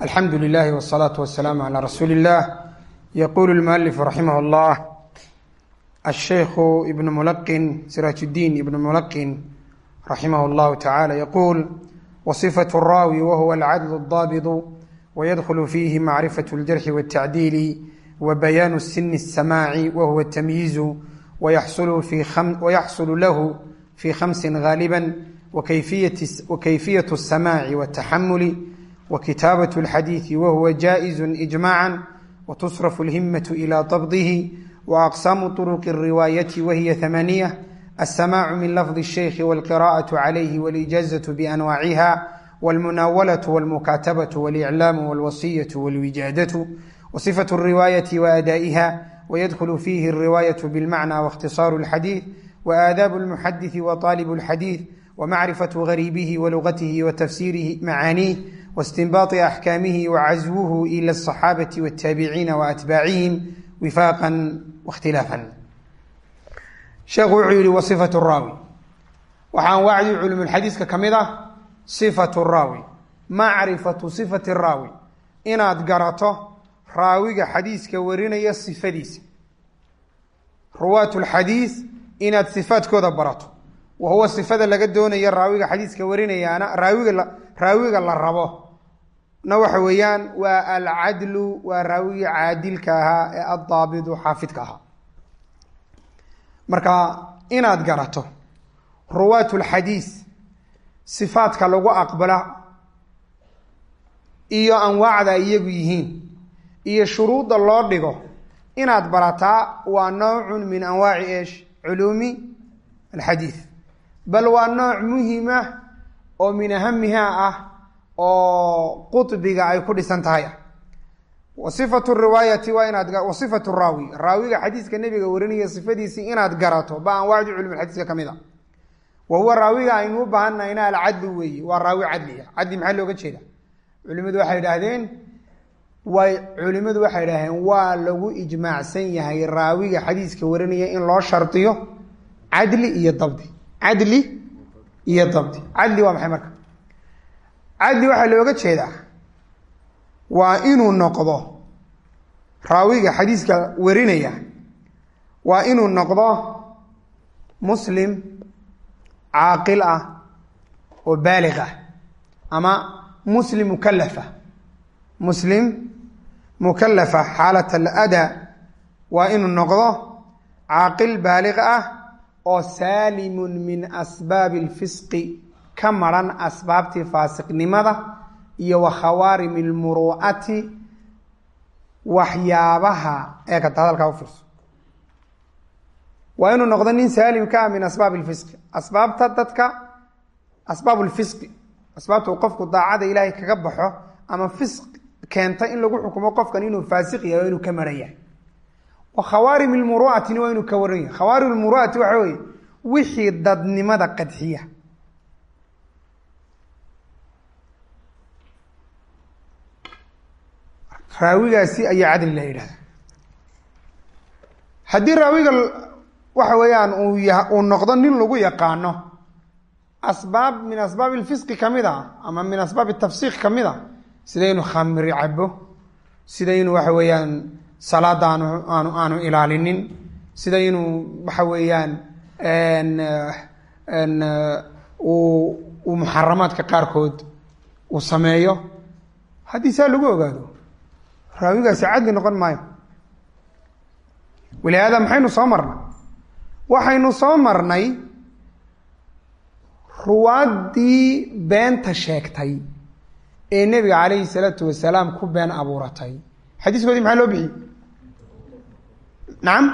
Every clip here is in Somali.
alxamdu lilahi wالsalaaةu wasalaamu calى rasuuli اllah yaqulu اlmualifu raximah اllah الشhيkh بن ملqن sراج الdين بن ملqن رحimه الله تعالى يقول وصفة الراوي وهو العدل الضابط ويدخل فيه معرفة الجرح والتعديل وبيان السن السماع وهو التمييز ويحصل, في خم ويحصل له في خمس وkitaabaة الxadiiثi whuwa jaaئiz إجmاعا وتصرف الhimة إlى طبضه وأqسam طرق الriwاayaة wahiy ثمانية السmاع min lفظ الشhيkh والقراءة عlyh والإجاaزة بأnwاaعiha والmuنawلة والmukatabaة والإعlاam والwasية والwijaadaة وصفة الriwاayaة وأdائha وydkل fihi الriwاayaة bالmعنى واkhtisaaر الxadيiث وآdاab الmxadiث وطاaلب الxadيiث وmacrifaة غarيbihi وlغath وتfsيirihi maعاaنيه واستنباط أحكامه وعزوه إلى الصحابة والتابعين وأتباعهم wifaaqan wakhtilaafan sheekhu wuxuu yihi wa sifatu raawi waxaan wacdi culumulxadiiska ka mid ah sifatu raawi macrifatu sifati raawi inaad garato raawiga xadiiska warinaya sifadiisa ruwaat lxadiis inaad sifaadkooda barato wa huwa sifada laga doonaya raawiga xadiiska warinayaana raawiga raawiga la rabo na waxa weeyaan waa alcadlu waa raawigii caadilka ahaa ee addaabidu xaafidka ahaa marka inaad garato ruwaat lxadiis sifaadka lagu aqbala iyo anwaacda iyagu yihiin iyo shuruudda loo dhigo inaad barataa waa noocun min anwaaci esh culuumi alxadiid bal waa nooc muhima oo min ahamiha ah oo qubiga ay ku dhisan tahay. Sifatu riwaayati waa inaad wa raawi. Raawiga xadiiska nebiga warinaya sifadiisii inaad garato ba anwaacdi culum xadiiska ka mid a wa huwa raawiga aynu u baahannahay ina alcadlu weeye waa raawi cadliya cadli maxaa looga jeeda culimadu waxay idhaahdeen way culimadu waxay idhahdeen waa lagu ijmaacsan yahay raawiga xadiiska warinaya in loo shardiyo cadli iyo dabdi cadli iyo dabdi cadli waa maxay marka? Cadli waxaa looga jeedaa waa inuu noqdo raawiga xadiiska warinaya waa inuu noqdo muslim caaqil ah oo baalig ah ama muslim mukalafa muslim mukalafa xaalat aladaa waa inuu noqdo caaqil baalig ah oo saalimun min asbaabi alfisqi ka maran asbaabtii faasiqnimada iyo wa khawaarimi lmuru'ati waxyaabaha eekata hadalkaa u fiirso. Waa inuu noqdo nin saalim ka ah min asbaab lfisqi asbaabta dadka asbaab lfisqi asbaabta uu qofku daacada ilaahay kaga baxo ama fisq keenta in lagu xukumo qofkan inuu faasiq yahay o inuu ka maran yahay wa khawaarim lmuru'atina waa inuu ka waran yahay. Khawaarim lmuru'ati waxa weeye wixii dadnimada qadxiya. Raawigaasi ayaa cadli la yidhahda haddii raawiga waxa weeyaan uu ya uu noqdo nin lagu yaqaano asbaab min asbaab ilfisqi ka mid a ama min asbaab tafsiiq ka mid a sida inuu khamri cabo sida inuu waxa weeyaan salaada aanu aanu ilaalinin. Sida inuu waxa weeyaan uu muxaramaadka qaarkood uu sameeyo. Haddii saa lagu ogaado raawigaasi cadli noqon maayo. Walihaada maxaynu soo marnay? Waxaynu soo marnay ruwaaddii beenta sheegtay ee nebiga calayhi salaatu wasalaam ku been abuuratay. Xadiiskoodii maxaa loo bixiyey nacam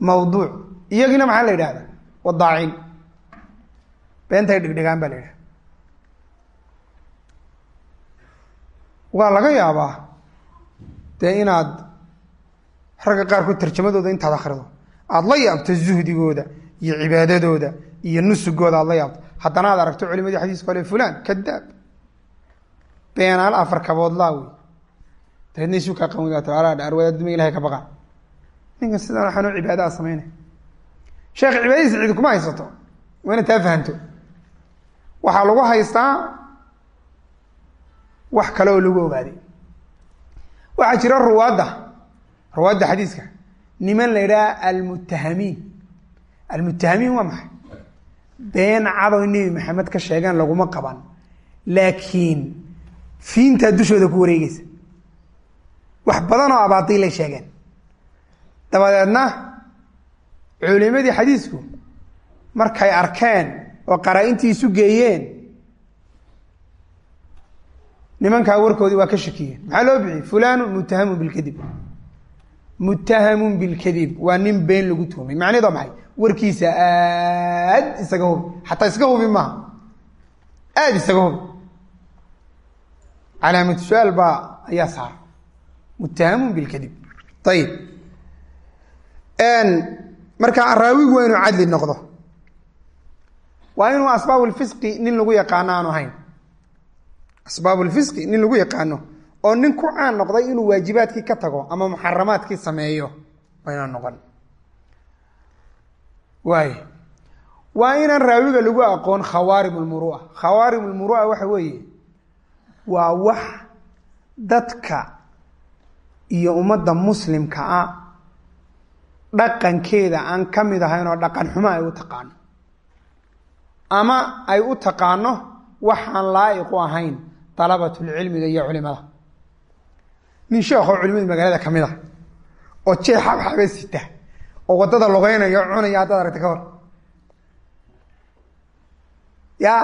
mawduuc iyagiina maxaa la yidhahda wadaacin beentay dhigdhigaan baa la yidhahda waa laga yaabaa dee inaad ragga qaarkood tarjamadooda intaad akhrido aada la yaabto zuhdigooda iyo cibaadadooda iyo nusugooda aad la yaabto. Haddana aad aragto culimadii xadiiska ole fulan kadaab. Beenaal afar kaboodlaa wey. Dabeedna isu kaa qawigaato arwadaaduma ilahay ka baqaan ninkan sidan waxaanoo cibaadaha samaynaya sheekh cibaadadiisa cidi kuma haysato. Waa inaad taa fahanto waxaa lagu haystaa wax kale oo lagu ogaaday waxaa jira ruwaadda ruwaadda xadiiska. Niman la yidhaha almutahamiin almutahamiin waa maxay? Been cadow nebi maxamed ka sheegeen laguma qaban. Laakiin fiintaa dushooda ku wareegeysa wax badan oo abaadiilay sheegeen dabadeedna culimadii xadiisku markay arkeen oo qaraa-intii isu geeyeen nimankaa warkoodii waa ka shakiyeen. Maxaa loo bixiyey? Fulanu mutahamun bilkadib. Mutahamun bilkadib waa nin been lagu tuhmay macnaheed waa maxay? Warkiisa aad isaga hubi. Xataa iska hubi maaha. Aada isaga hubi. Calaamatu su'aal baa ayaa saara mutahamun bilkadib. Ayib marka raawigu waa inuu cadli noqdo. Waa inuu asbaab lfisqi nin lagu yaqaano aanu ahayn asbaab lfisqi nin lagu yaqaano. Oo nin ku caan noqday inuu waajibaadkii ka tago ama muxaramaadkii sameeyo waa inaan noqon. Waay waa inaan raawiga lagu aqoon khawaarim lmurua khawaarim lmurua waxa weeye waa wax dadka iyo ummadda muslimka ah dhaqankeeda aan ka mid ahayn oo dhaqan xumo ay u taqaano. Ama ay u taqaano waxaan laa'iq u ahayn dalabatulcilmiga iyo culimada. Nin sheekoo culimada magaalada ka mid a oo jeex xabxabe sita oo waddada logeynayo cunaya haddaad aragta ka hor. Ya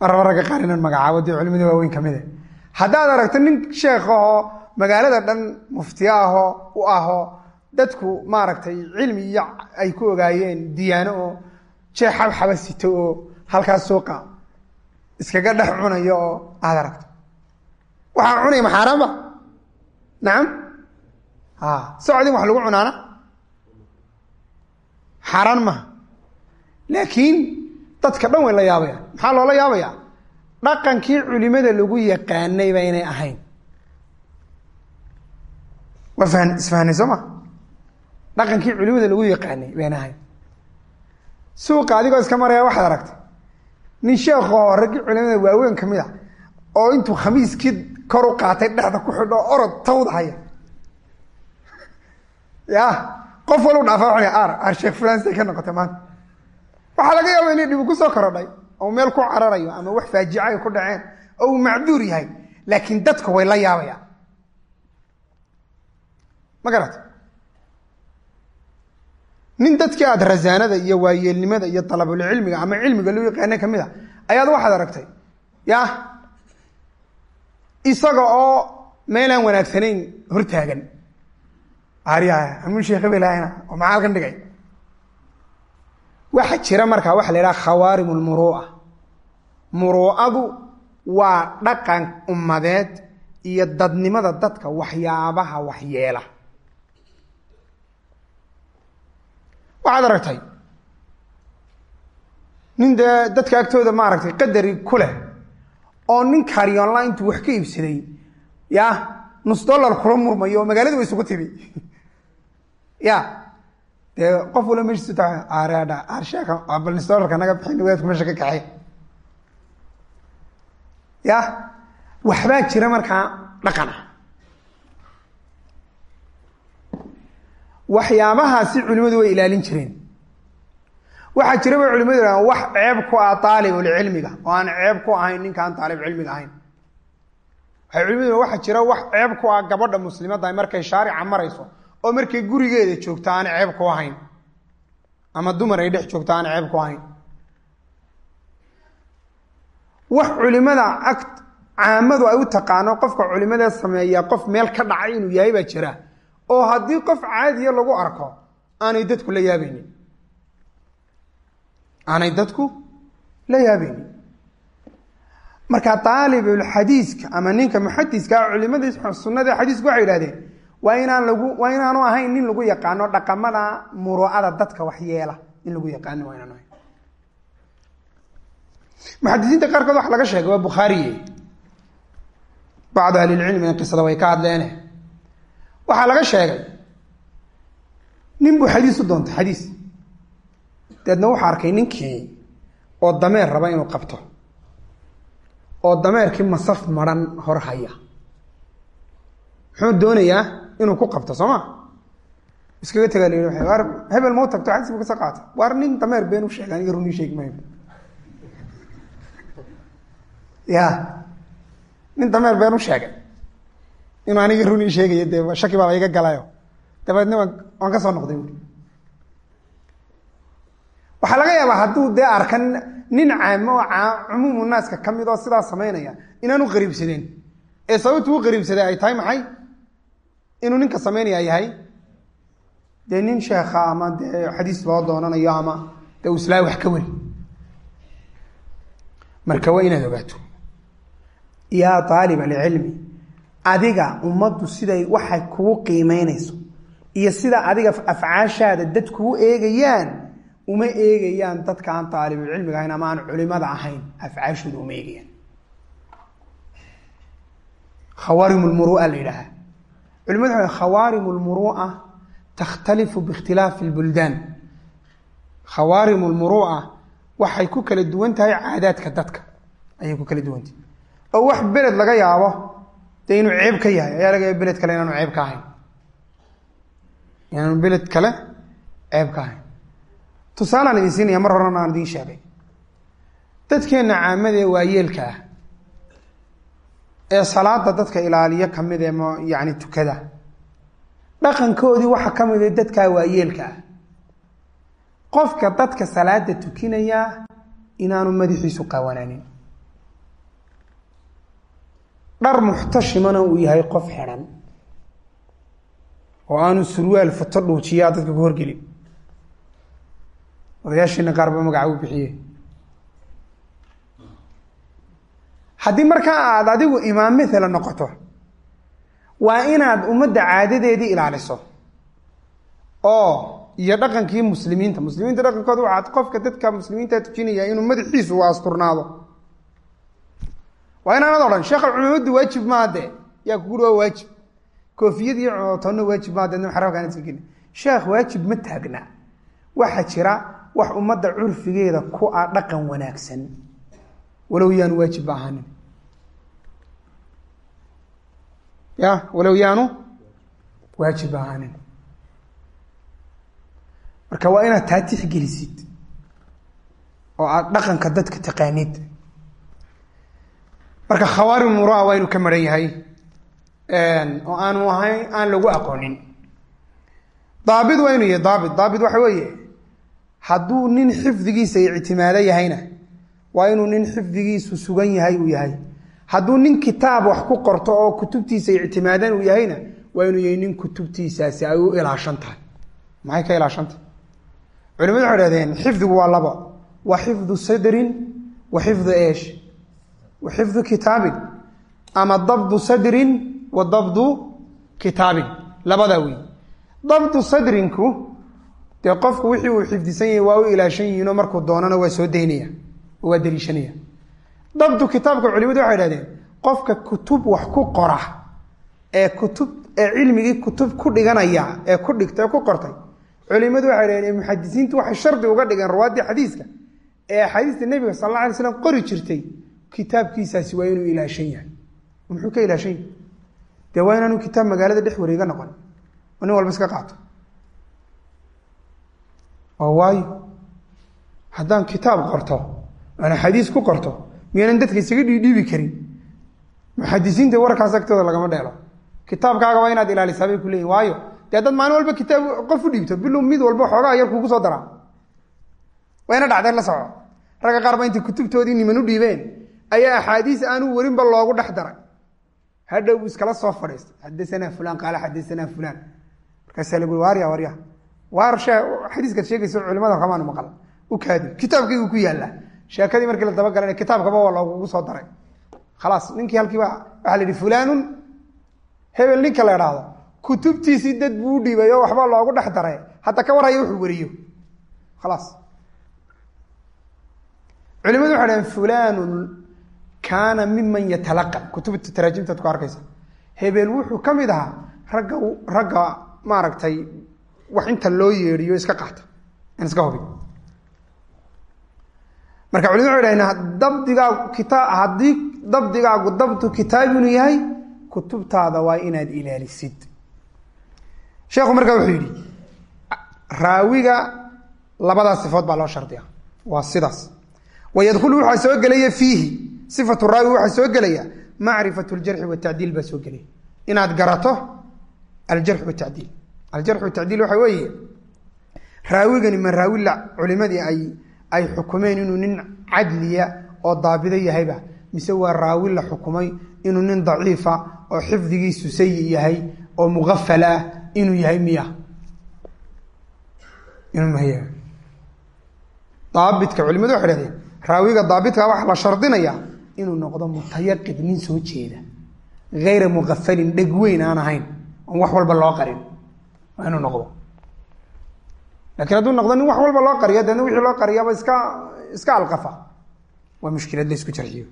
maraba ragga qaar inaan magacaabo dee culimada waaweyn ka mida haddaad aragto nin sheekahoo magaalada dhan muftiyo ahoo u ahoo dadku maaragtay cilmi iyo ay ku ogaayeen diyaano oo jeex xabxaba sito oo halkaas suuqa iskaga dhex cunayo oo aada aragto. Waxaa cunaya ma xaaraanba nacam a socodin wax lagu cunaana? Xaaraan maha laakiin dadka dhan way la yaabayaan. Maxaa loola yaabaya dhaqankii culimada lagu yaqaanay ba inay ahayn waa fahan isfahanay soo ma? Dhaqankii culimada lagu yaqaanay bayna ahayn suuqa adigoo iska maraya waxaad aragtay. Nin sheekoo raggii culimada waaweyn ka mid a oo intuu khamiiskii kor u qaatay dhexda ku xidho orod tawda haya. Ya qof walu dhaafa waa ar ar sheekh fulan say ka noqotay maanta. Waxaa laga yaaba inay dhibu ku soo korodhay oo meel ku cararayo ama wax faajica ay ku dhaceen oo uu macduur yahay laakiin dadku way la yaabayaan ma garata nin dadkii aada rasaanada iyo waayeelnimada iyo dalabulcilmiga ama cilmiga loo yaqaana ka mid a ayaad waxaad aragtay ya isaga oo meelaan wanaagsanayn hortaagan arya amuu sheekh belahna oo maxaa halkan dhigay? Waxaa jira markaa waxa la yidhaha khawaarim lmuru'a muru'adu waa dhaqan ummadeed iyo dadnimada dadka waxyaabaha waxyeela waxaad aragtay nin dee dadka agtooda maaragtay qadari ku leh oo nin karyoonla intuu wax ka iibsaday. Ya nus dollar kula murmayo oo magaalada wa isugu timi. Ya dee qof wala meeshiis areedha arsheeka bal nus dollarka naga bixin wadaadku meesha ka kaxey ya waxbaa jira markaa dhaqan waxyaabahaasi culimadu way ilaalin jireen. Waxaa jira bay culimadu yidhahdaan wax ceeb ku ah aalibulcilmiga oo aan ceeb ku ahayn ninkaan aalib cilmiga ahayn. Waxay culimadu waxaa jira wax ceeb ku ah gabadha muslimadda markay shaarica marayso oo markay gurigeeda joogto aan ceeb ku ahayn. Ama dumar ay dhex joogto aan ceeb ku ahayn. Wax culimada ag caamadu ay u taqaano qofka culimada sameeya qof meel ka dhacay inuu yahay baa jira oo haddii qof caadiya lagu arko aanay dadku la yaabaynin aanay dadku la yaabaynin marka aalibulxadiiska ama ninka muxadiska culimadii sunada xadiisku waxay yidhahdeen waa inaan lagu waa inaanu ahayn nin lagu yaqaano dhaqamada muru'ada dadka waxyeela in lagu yaqaano waa inaanu ahayn. Muxadisiinta qaarkood waxa laga sheegay waa bukhaariye. Bacdu ahlilcilmi qisada way ka hadleene waxaa laga sheegay. Nin buu xadiis u doontay xadiis. Deedna wuxuu arkay ninkii oo dameer raba inuu qabto oo dameerkii masaf maran hor haya. Muxuu doonayaa inuu ku qabto soo ma? Iskaga tagaa la war hebel mau tagto xadisbu kasa qaata waar nin dameer been u sheega aniga runii sheegi maayo. Ya nin dameer been u sheegay inuu aniga runii sheegaya dee shaki baaba iga galayo. Dabeedna waan ka soo noqday buui waxaa laga yaabaa hadduu dee arkan nin caamo oo cumuumu naaska ka mid oo sidaa samaynaya inaanu qariibsadeen. Ee sababtu u qariibsaday ay tahay maxay? Inuu ninka samaynaya yahay. Dee nin sheekha ama dee xadiis loo doonanayo ama dee islaa wax ka weri marka waa inaad ogaato. Yaa aalib alcilmi adiga ummaddu siday waxay kugu qiimeynayso iyo sida adiga afcaashaada dad kugu eegayaan uma eegayaan dadka aan aalibulcilmiga ahayn ama aan culimada ahayn afcaashooda uma eegayaan. Khawaarim lmurua la yidhaaha. Culimadu waa khawaarim lmurua takhtalifu biikhtilaafi lbuldaan khawaarim waxay ku kala duwan tahay caadaadka dadka. Ayay ku kala duwan tahay. Oo wax beled laga yaabo dee inuu ceeb ka yahay. Ayaa laga yaaba beled kale inaanu ceeb ka ahayn. Inaanu beled kale ceeb ka ahayn. Tusaalaan idin siinaya mar horena aan idiin sheegay. Dadkeenna caamada ee waayeelka ah. Ee salaada dadka ilaaliyo ka mid ee m yani tukada. Dhaqankoodii waxaa ka mid a dadkaa waayeelka ah. Qofka dadka salaada tukinayaa inaanu madaxiisu qawanaanin dhar muxtashimana uu yahay qof xidhan oo aanu surwaal futo dhuujiyaa dadka ku horgelin odayaashiina qaar ba magaca u bixiye haddii markaa aada adigu imaam mithela noqoto waa inaad ummadda caadadeedii ilaaliso oo iyo dhaqankii muslimiinta. Muslimiinta dhaqankooda waxaad qofka dadka muslimiinta tujinaya inuu madaxiisu u asturnaado waa inaanad odhan sheekha culimadu waajib maa de yaa kuguhi waa waajib. Koofiyad iyo toonna waajib maa deedna xarabkaan iska gelin sheekh waajib ma taagna. Waxaa jira wax ummadda curfigeeda ku ah dhaqan wanaagsan. Walow yaanu waajibba ahaanin. Ya walow yaanu waajibba ahaanin. Marka waa inaad taa tixgelisid oo aada dhaqanka dadka taqaanid marka khawaarim murua waa inuu ka maran yahay oo aanu ahayn aan lagu aqoonin. Daabit waa inuu yahay daabit daabit waxa weeye hadduu nin xifdigiisa ictimaado yahayna waa inuu nin xifdigiisu sugan yahay uu yahay. Hadduu nin kitaab wax ku qorto oo kutubtiisa ictimaadan uu yahayna waa inuu yahay nin kutubtiisaasi ay u ilaashan tahay. Maxay ka ilaashantahay culimadu waxay hahdeen xifdigu waa laba wa xifdu sadrin wa xifdu eesh wa xifdu kitaabin ama dabdu sadrin wa dabdu kitaabin labadaa wey dabdu sadrinku dee qofku wixii uu xifdisan yahay waa u ilaashan yihiinoo markuu doonana waa soo daynaya oo waa daliishanaya dabdu kitaabka culimadu waxay hahdeen qofka kutub wax ku qora ee kutub ee cilmigii kutub ku culimadu waxay dhaheen muxadisiintu waxay shardi uga dhigeen ruwaaddii xadiiska ee axaadiista nebiga sal alla alay slam qori jirtay kitaabkiisaasi waa inuu ilaashan yahay. Muxuu ka ilaashan yahay? Dee waa inaanu kitaab magaalada dhex wareega noqon? Oo nin walba iska qaato. Oo waayo. Haddaan kitaab qorto aan xadiis ku qorto miyaanan dadka isaga dhiidhiibi karin? Muxadisiinta warkaas agtooda lagama dheelo. Kitaabkaaga waa inaad ilaalisaa bay ku leeyihiin waayo dee dad maalin walba kitaab qof u dhiibto bilow mid walba xoogaa yar kugu soo daraa. Waa ina dhacdeen la soco ragga qaar ba intay kutubtoodii niman u dhiibeen ayaa axaadiis aanu werinba loogu dhex daray. Hadhow iskala soo fadhiista xadasanaa fulaan qaala xadasanaa fulaan. Markaasaa lagu waarya warya. Waar shee xadiiskaad sheegayso culimada kamaanu maqal u kaadi. Kitaabkaygu ku yaallaa sheekadii markii la dabagalana kitaabkaba waa loogugu soo daray. Khalaas ninkii halkiiba waxaa la yihi fulaanun. Hebel ninka la idhaahdo kutubtiisii dad buu u dhiibay oo waxbaa loogu dhex daray. Hadda ka warhaya wuxuu weriyo khalaas. Culimadu waxay dhaheen fulanun kaana miman yatalaqan kutubta taraajimtaad ku arkaysa. Hebel wuxuu ka mid ahaa ragga ragga maaragtay wax inta loo yeedhiyo iska qaata aan iska hubin marka culimadu waxay dhahdeen dabdigaagu kita haddii dabdigaagu dabtu kitaab inuu yahay kutubtaada waa inaad ilaalisid. Sheekhu markaa wuxuu yidhi raawiga labadaas sifood baa loo shardiya waa sidaas. Wayadkhulu waxaa soo gelaya fiihi sifatu raawi waxaa soo gelaya macrifatu ljarxi watacdiil baa soo gelaya inaad garato aljarx watacdiil aljarx watacdiil waxa weeye raawigani ma raawi la culimadii ay ay xukumeen inuu nin cadliya oo daabido yahayba mise waa raawi la xukumay inuu nin daciifa oo xifdigiisu sayi yahay oo muqafal ah inuu yahay miya inuu maya daabidka culimadu waxay hahdeen raawiga daabidka waxaa la shardinaya inuu noqdo mutayaqid nin soo jeeda. Hayra muqafalin dheg weyn aan ahayn oon wax walba loo qarin waa inuu noqdo. Lakin hadduu noqdo nin wax walba loo qariyo deedna wixii loo qariyaba iska iska alqafa. Waa mushkilad la isku jarxiyo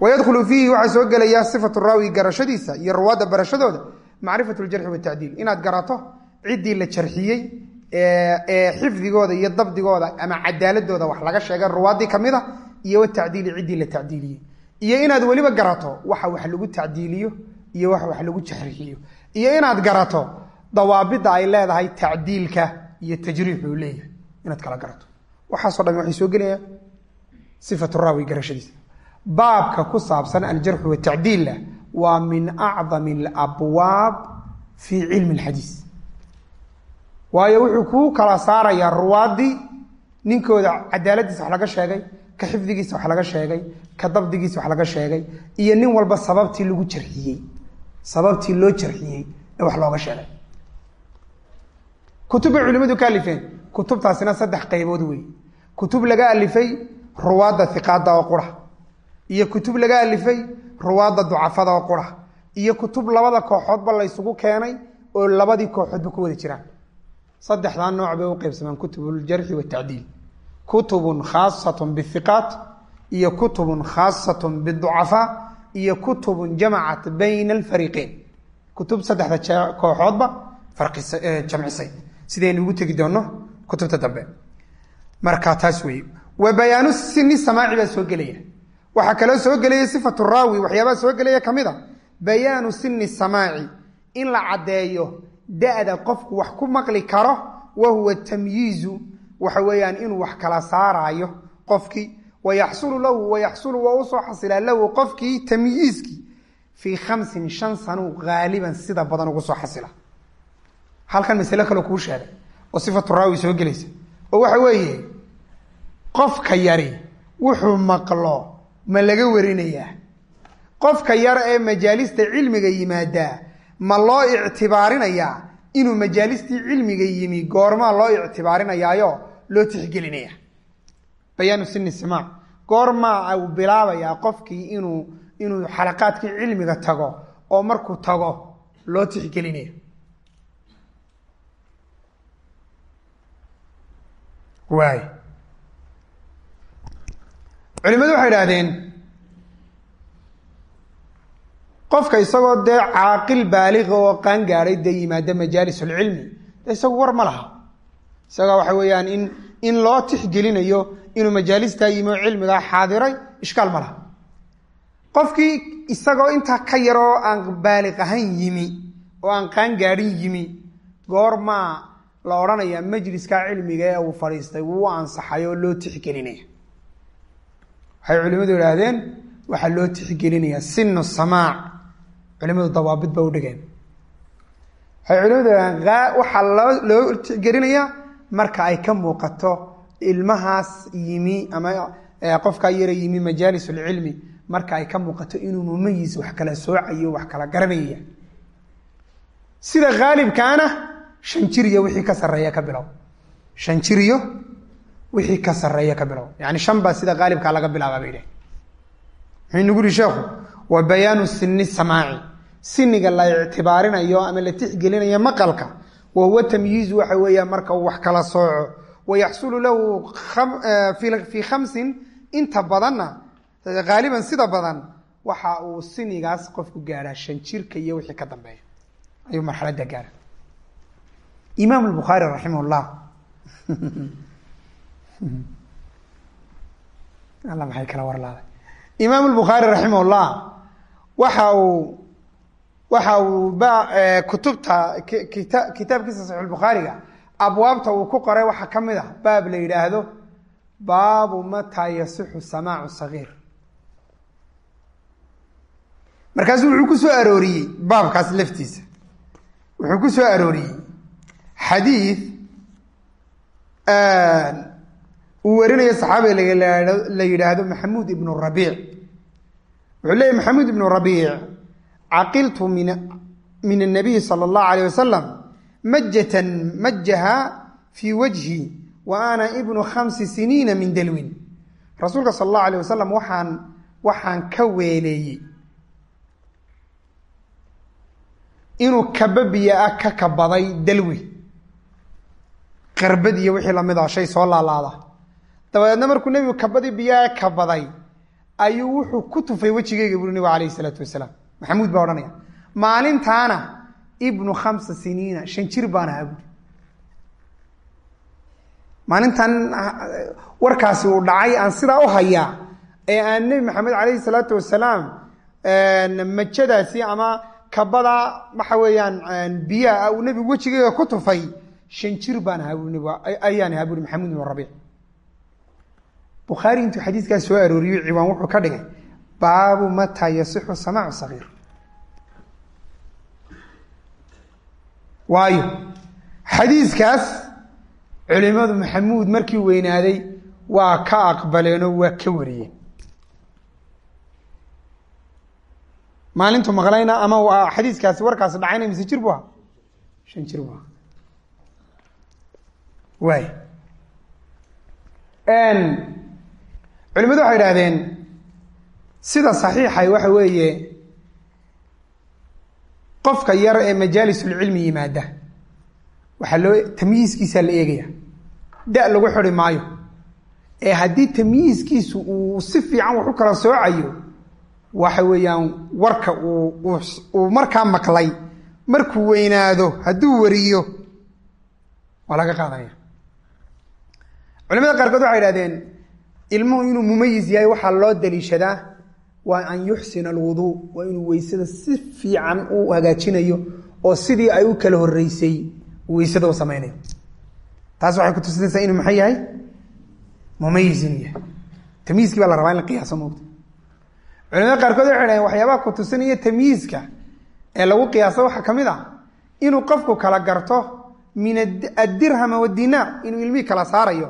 wayadkhulu fiihi waxaa soo gelaya sifatu raawi garashadiisa iyo ruwaadda barashadooda macrifatu ljarxi watacdiil inaad garato ciddii la jarxiyey ee xifdigooda iyo dabdigooda ama cadaaladooda wax laga sheegay ruwaaddii ka mid a iyo watacdiili ciddii la tacdiiliyey iyo inaad weliba garato waxa wax lagu tacdiiliyo iyo waxa wax lagu jarxiyo. Iyo inaad garato dawaabidda ay leedahay tacdiilka iyo tajriix uu leeyahay inaad kala garato. Waxaaso dhan waxay soo gelayaan sifatu raawi garashadiisa. Baabka ku saabsan aljarxu watacdiilla waa min acdami alabwaab fii cilmi alxadiis. Waayo wuxuu kuu kala saarayaa ruwaaddii ninkooda cadaaladiisa wax laga sheegay ka xifdigiisa wax laga sheegay ka dabdigiisa wax laga sheegay iyo nin walba sababtii lagu jarxiyey sababtii loo jarxiyey ee wax looga sheegay. Kutub bay culimadu ka alifeen kutubtaasina saddex qaybood wey. Kutub laga alifay ruwaadda hiqaada oo qura iyo kutub laga alifay ruwaadda ducafada oo qura iyo kutub labada kooxoodba la ysugu keenay oo labadii kooxoodba ku wada jiraan. Saddexdaa nooc bay u qeybsamaan kutubuljarxi watacdiil kutubun khaasatun bihiqaat iyo kutubun khaasatun biducafaa iyo kutubun jamacat bayna alfariiqeyn kutub saddexda kooxoodba jamcisay. Sidaynu ugu tegi doonno? Kutubta dambe. Marka taas weeye. Wa sini samaaci baa soo gelaya waxaa kaloo soo gelaya sifatu raawi waxyaabaha soo gelaya ka mid a bayaanu sini samaaci in la caddeeyo da-da qofku wax ku maqli karo wa huwa tamyiizu waxa weeyaan inuu wax kala saaraayo qofkii wayaxsulu lahu wayaxsulu waa u soo xasilaa lahu qofkii tamyiizkii fii khamsin shan sanuu haaliban sida badan ugu soo xasila. Halkan masale kaloo kuu sheegay oo sifatu raawi soo gelaysa. Oo waxa weeye qofka yari wuxuu maqlo ma laga warinayaa. Qofka yar ee majaalista cilmiga yimaadaa ma loo ictibaarinayaa inuu majaalistii cilmiga yimi goormaa loo ictibaarinayaayo loo tixgelinaya bayaanu sini simaac goormaa uu bilaabayaa qofkii inuu inuu xalaqaadkii cilmiga tago oo markuu tago loo tixgelinaya waay culimadu waxay idhaahdeen qofka isagoo dee caaqil baaliqa oo qaan gaadhay dee yimaada majaalisulcilmi de isagu war ma laha isagaa waxa weeyaan in in loo tixgelinayo inuu majaalistaa yimi oo cilmigaa xaadiray ishkaal ma laha. Qofkii isagoo intaa ka yar oo aan baaliq ahayn yimi oo aan qaan gaadhin yimi goormaa la odhanayaa majliskaa cilmiga ee uu fadhiistay wuu ansaxay oo loo tixgelinaya. Waxay culimadu idhaahdeen waxaa loo tixgelinayaa sinu samaac. Culimadu dawaabid ba udhigeen waxay culimadu idhahdeen waxaa loo loo tixgelinayaa marka ay ka muuqato ilmahaas yimi ama qofkaa yara yimi majaalis lcilmi marka ay ka muuqato inuu mumayis wax kala soocayo wax kala garanayaya sida haalibkaana shan wixii ka sarreeya ka bilow. Shan wixii ka sarreeya ka bilow. Yani shan baa sida haalibkaa laga bilaabaa bay dhah muxuu nagu yihi sheekhu wa bayaanu sini samaaci. Siniga la ictibaarinayo ama la tixgelinayo maqalka wa huwa waxa weeya marka uu wax kala sooco wayaxsulu lahu fii khamsin inta badanna haaliban sida badan waxa uu sinigaas qofku gaadhaa shan jirka iyo wixii ka dambeeya ayuu marxalada gaara imaam bukhaari raximah llah alla maxay kala warlaaday imaam lbukhaari raximah waxa uu waxa uu ba kutubta kita kitaabkiisa saxiixulbukhaariga abwaabta uu ku qoray waxaa ka mid ah baab la yidhaahdo baabu mataa yasixu samaacu sagiir markaasuu wuxuu ku soo arooriyey baabkaas laftiisa. Wuxuu ku soo arooriyey xadiid uu warinayo saxaabiga la yidhaahdo maxamuud ibnu rabiic. Wuxuu leeyay maxamuud ibnu rabiic caqiltu min min الnabiy salى اllahu alayh wasalam majatan majaha fii wajhi wa ana ibnu khamsi siniina min dalwin rasuulka sal اllahu alayh wasalam waxaan waxaan ka weeleeyey inuu kaba biyo ah ka kabaday dalwi qarbad iyo wixii lamid ah shay soo laalaada dabadeedna markuu nebigu kabadii biyaha kabaday ayuu wuxuu ku tufay wejigeyga buri nebigu alayh isalaatu wasalaam maxamuud baa odhanaya maalintaana ibnu khamsa siniina shan jir baan ahaa buuri maalintan warkaasi uu dhacay aan sidaa u hayaa ee aan nebi maxamed calayhi salaatu wasalaam majadaasi ama kabada waxa weeyaan biyaha uu nebigu wejigeyga ku tufay shan jir baan ahaa nebigu ayaan ahaa buri maxamuud ibnu rabiic. Bukhaari intuu xadiidkaas soo arooriyo ciwaan wuxuu ka dhigay baabu mataa yasixu samaacu sagiir waayo xadiiskaas culimadu maxamuud markii weynaaday waa ka aqbaleenoo waa ka wariyeen. Maalintu maqlayna ama waa xadiiskaasi warkaasi dhacayna mise jir bu aha shan jir bu aha waay culimadu waxay idhahdeen sida saxiixay waxa weeye qofka yar ee majaalisulcilmi yimaada waxaa loo tamyiiskiisaa la eegaya. Da lagu xidi maayo. Ee haddii tamyiiskiisu uu si fiican wax u kala soocayo waxa weeyaan warka uu uu markaa maqlay markuu weynaado hadduu wariyo waa laga qaadanaya culimada qaarkood waxay idhahdeen ilmuhu inuu mumayis yahay waxaa loo daliishadaa waa an yuxsina alwuduu waa inuu weysada si fiican u hagaajinayo oo sidii ay u kala horeysay weysada u samaynayo taas waxay kutusinaysaa inuu maxay yahay? Mumayis inuu yahay. Tamyiiskii baa la rabaa in la qiyaaso moogta culimada qaarkood waxay dhahdeen waxyaabaha kutusinaya tamyiiska ee lagu qiyaaso waxaa ka mid ah inuu qofku kala garto min addirhama wadinaar inuu ilmihii kala saarayo.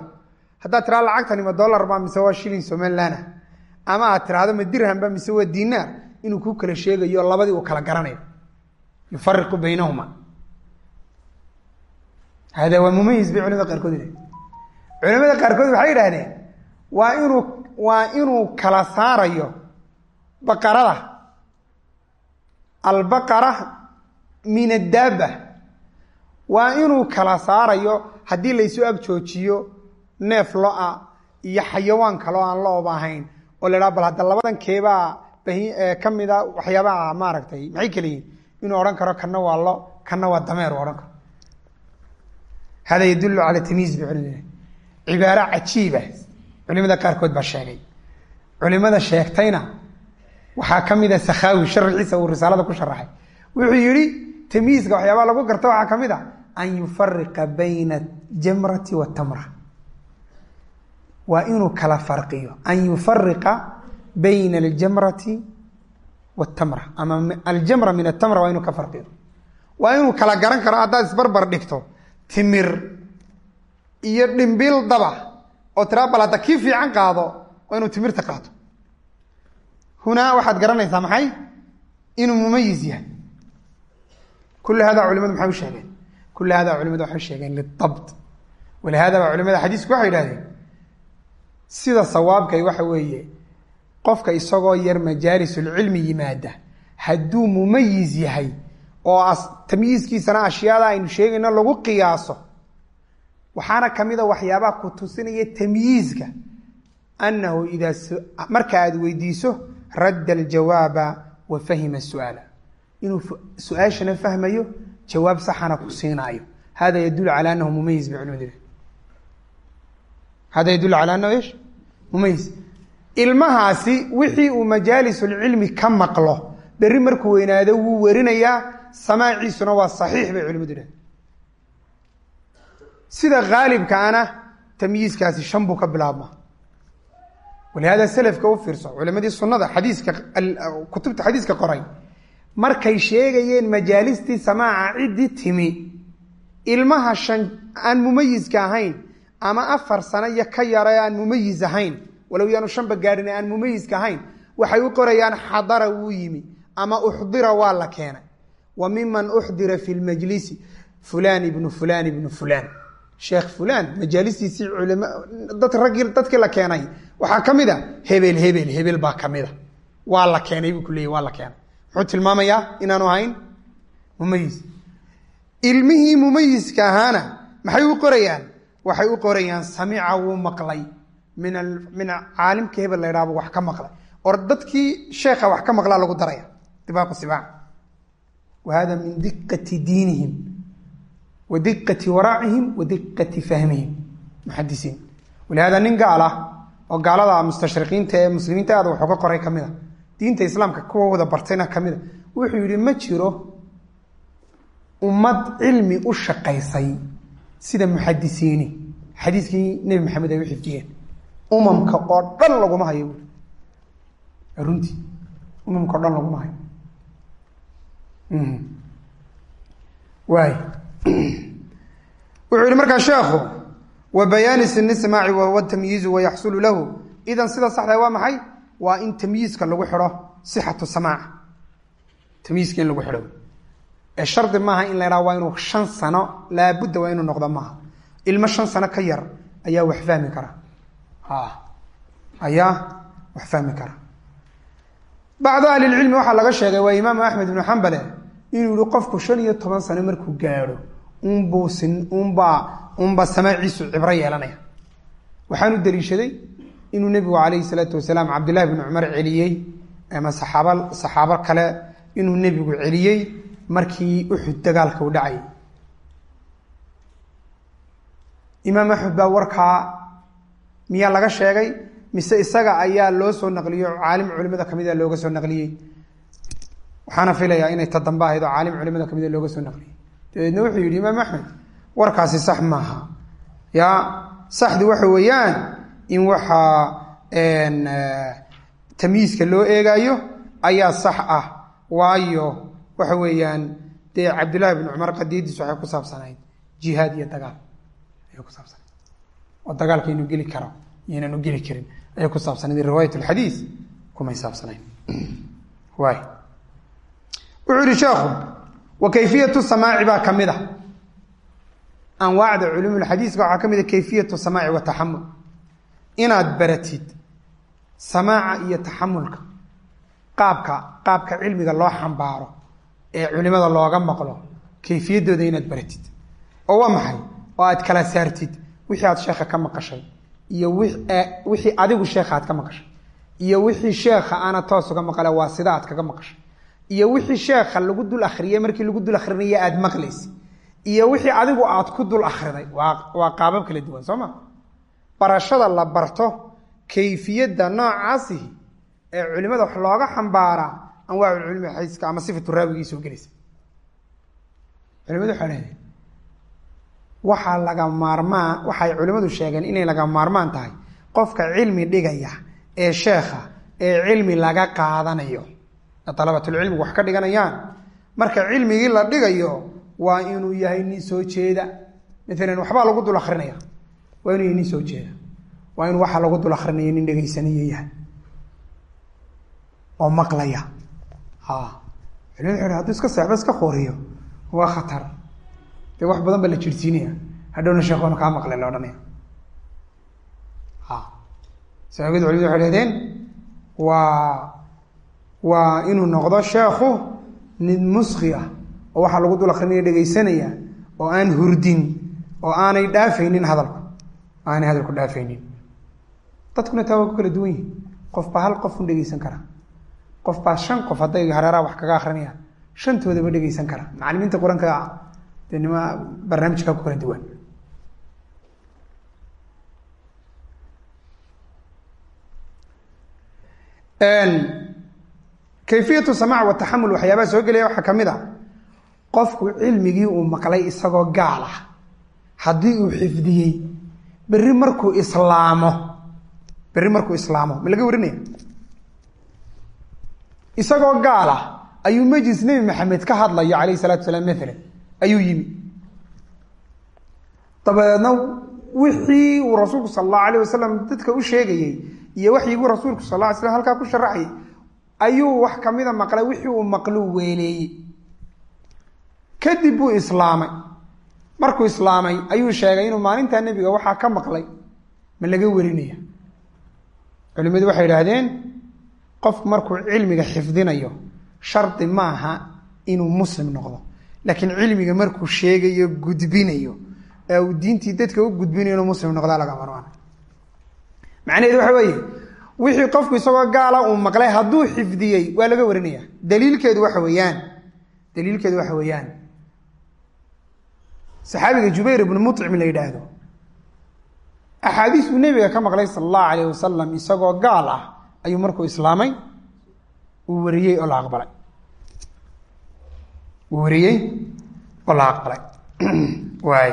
Haddaad tirahdo lacagtani ma dollar ba mise waa shilin somaliland ama aad tirahdo ma dirhamba mise waa dinaar inuu ku kala sheegayo labadii uu kala garanayo. Yufariqu baynahuma. Hada waa mumayis bay culimada qaarkood yidhahdeen. Culimada qaarkood waxay yidhahdeen waa inuu waa inuu kala saarayo baqarada. Albaqara min addaaba. Waa inuu kala saarayo haddii laysu ag joojiyo neef lo'a iyo xayawaan kaloo aan lo'oba ahayn oo la idhaha bal hadda labadan keebaa bahi ka mida waxyaabaha maaragtay maxay kala yihiin inuu odhan karo kana waa lo kana waa dameer u odhan karo hada yadullu cala tamyiiz bay culimada cibaaro cajiiba culimada qaarkood baa sheegay. Culimada sheegtayna waxaa ka mid a sakhaawi sharxiisa uu risaalada ku sharaxay wuxuu yihi tamyiizka waxyaabaa lagu garta waxaa ka mid a an yufariqa bayna jamrati watamra waa inuu kala farqiyo. An yufariqa bayna aljamrati watamra ama aljamra min atamra waa inuu ka farqiyo. Waa inuu kala garan karo haddaad isbarbar dhigto timir iyo dhimbil daba oo tiraa hadda kii fiican qaado waa inuu timirta qaato. Hunaa waxaad garanaysaa maxay? Inuu mumayis yahay. Kul hada culimadu maxay u sheegeen? Kul hada culimadu waxay sheegeen lidabt walihada baa culimada xadiisku waxay idhahdeen sida sawaabkay waxa weeye qofka isagoo yar majaalisulcilmi yimaada hadduu mumayis yahay oo tamyiiskiisana ashyaada aynu sheegayno lagu qiyaaso waxaana ka mid a waxyaabaha ku tusinaya tamyiizka annahu idaa marka aad weydiiso radda aljawaaba wa fahima su'aala. Inuu su'aashana fahmayo jawaab saxana ku siinaayo. Hada yadulu cala anahu mumayis bay culimadu hada yadulu cala anahu ish mumayis ilmahaasi wixii uu majaalisulcilmi ka maqlo berri markuu weynaado wuu werinayaa samaaciisuna waa saxiix bay culimadu idhahdeen sida haalibkaana tamyiiskaasi shan buu ka bilaabmaa. Walihaada selafka u fiirso culimadii sunnada xadiiska kutubta xadiiska qoray markay sheegayeen majaalistii samaaca ciddii timi ilmaha shan aan mumayiska ahayn ama afar sano iyo ka yara aan mumayis ahayn. Walow yaanu shanba gaadhin aan mumayiska ahayn waxay u qorayaan xadara wuu yimi ama uxdira waa la keenay. Wa miman uxdira fi lmajlisi fulan ibnu fulan ibnu fulan sheekh fulan majaalistiisii culama dad raggii dadkii la keenay. Waxaa ka mid a hebel hebel hebel baa ka mid a. Waa la keenay buu ku waa la keenay. Muxuu tilmaamayaa inaanu ahayn mumayis ilmihii mumayiska ahaana maxay u qorayaan waxay u qorayaan samica wuu maqlay. Min caalimka hebel la ydhahba wax ka maqlay. Or dadkii sheekha wax ka maqlaa lagu daraya dibaaqu sibaac wa hada min diqati diinihim wa diqati waraacihim wa diqati fahmihim. Muxadisiin walihada nin gaal oo gaalada mustashriqiinta ee muslimiinta aad waxu ka qoray ka mid a. Diinta islaamka kuwa wada bartayna ka mid a. Wuxuu yihi ma jiro ummad cilmi u shaqaysay sida muxadisiini xadiiskii nebi maxamed ay u xifdiyeen. Umamka oo dhan laguma hayo. Buui runtii umamka o dhan laguma hayo. Waay. Wuxuu yihi markaa sheekhu wa bayaani sini simaaci wahuwa tamyiizu wayaxsulu lahu. Idan sida saxda waa maxay? Waa in tamyiiska lagu xidho sixatu samaaca tamyiiska in lagu xidho shardi maaha in la ydhaha waa inuu shan sano laabudda waa inuu noqdo maaha. Ilmo shan sano ka yar ayaa wax fahmi kara. Ayaa wax fahmi kara. Bacdu ahli lcilmi waxaa laga sheegay waa imaamu axmed ibnu xambale inuu yihi qofku shan iyo toban sano markuu gaadho unbuu sin unbaa unbaa samaaciisu cibro yeelanaya. Waxaanu daliishaday inuu nebigu calayhi salaatu wasalaam cabdillahi bnu cumar celiyey ama saxaaba saxaabo kale inuu nebigu celiyey markii uxud dagaalka u dhacayay imaam axmed baa warkaa miyaa laga sheegay mise isaga ayaa loo soo naqliyo caalim culimada kamida looga soo naqliyey. Waxaana filayaa inay ta dambe ahayd oo caalim culimada kamida looga soo naqliyey. Dabeedna wuxuu yidhi imaam axmed warkaasi sax maaha. Ya saxdi waxa weeyaan in waxaa tamyiiska loo eegaayo ayaa sax ah waayo waxa weeyaan dee cabdillahi bn cumar qadiyadiis waxay ku saabsanayd. Jihaad iyo dagaal ayay ku saabsanayd. Oo dagaalka inuu geli karo iyoinanu geli karin ayay ku saabsanayd. Riwaayat alxadiis kumay saabsanayn waay wuxuu yihi sheekhu wa kayfiyatu samaaci baa ka mid a anwaacda culuum lxadiiska waxaa ka mid a kayfiyatu samaaci wa taxamul inaad baratid samaaca iyo taxamulka qaabka qaabka cilmiga loo xambaaro ee culimada looga maqlo kayfiyaddooda inaad baratid. Oo waa maxay? Oo aad kala saartid wixii aad sheekha ka maqashay iyo wixii adigu sheekha aad ka maqashay iyo wixii sheekha aana toos uga maqle waa sida aad kaga maqashay iyo wixii sheekha lagu dul akhriyey markii lagu dul akhrinaya aad maqlaysa iyo wixii adigu aad ku dul akhriday. Waa waa qaabab kala duwan soo ma? Barashada la barto kayfiyadda noocaasihi ee culimada wax looga xambaaraa anwaac culmi xadiiska ama sifatu raawigii soo gelaysa. Culimadu waxaa leedahay waxaa laga maarmaan waxay culimmadu sheegeen inay laga maarmaan tahay qofka cilmi dhigaya ee sheekha ee cilmi laga qaadanayo. Dalabatulcilmigu wax ka dhiganayaan. Marka cilmigii la dhigayo waa inuu yahay nin soo jeeda. Maalan waxbaa lagu dul akrinaya waa inuu yahay nin soo jeeda. Waa in waxaa lagu dul akrinaya nin dhegaysanaya yahay. Oo maqlaya waxay haduu iska seexdo iska qooriyo waa khatar. Dee wax badan baa la jirsiinaya. Hadhowna sheekh waanu kaa maqlen la odhanaya ha. Sababgeed culimadu waxay hahdeen waa waa inuu noqdo sheekhu nin muski ah oo waxaa lagu dul akrinaya dhegaysanaya oo aan hurdin oo aanay dhaafaynin hadalku. Aanay hadalku dhaafaynin. Dadkuna taa waa ku kala duwan yihiin qof baa hal qofun dhegaysan kara qof baa shan qof hadday hareeraha wax kaga akrinayaan shantoodaba dhegaysan kara macalimiinta qur'aanka dee nima barnaamijkaa ku kala duwan. Kayfiyatu samaac wataxamul waxyaabaha soo gelaya waxaa ka mid a qofku cilmigii uu maqlay isagoo gaal ah. Haddii uu xifdiyey berri markuu islaamo berri markuu islaamo ma laga warinaya isagoo gaal ah ayuu majlis nebi maxamed ka hadlayo calayhi salatu salaam maalan ayuu yimi. Dabadeedna wixii uu rasuulku sala allahu alayh wasalam dadka u sheegayey iyo waxyiguu rasuulku sal la ly slam halkaa ku sharaxayay ayuu wax kamida maqlay wixii uu maqluu weeleeyey kadib buu islaamay. Markuu islaamay ayuu sheegay inuu maalintaa nebiga waxaa ka maqlay. Ma laga warinaya. Culimadu waxay idhaahdeen qofku markuu cilmiga xifdinayo shardi maaha inuu muslim noqdo. Laakiin cilmiga markuu sheegayo gudbinayo ee uu diintii dadka u gudbinayo inuu muslim noqdaa laga marmaan macnaheedu waxa weeye wixii qofku isagoo gaala uu maqlay hadduu xifdiyey waa laga warinaya. Daliilkeedu waxa weeyaan daliilkeedu waxa weeyaan. Saxaabiga jubayr ibnu mucim la yidhaahdo axaadiis uu nebiga ka maqlay sala allahu alayh wasalam isagoo gaal ah ayuu markuu islaamay uu wariyey oo la aqbalay uu wariyey oo la aqbalay waay.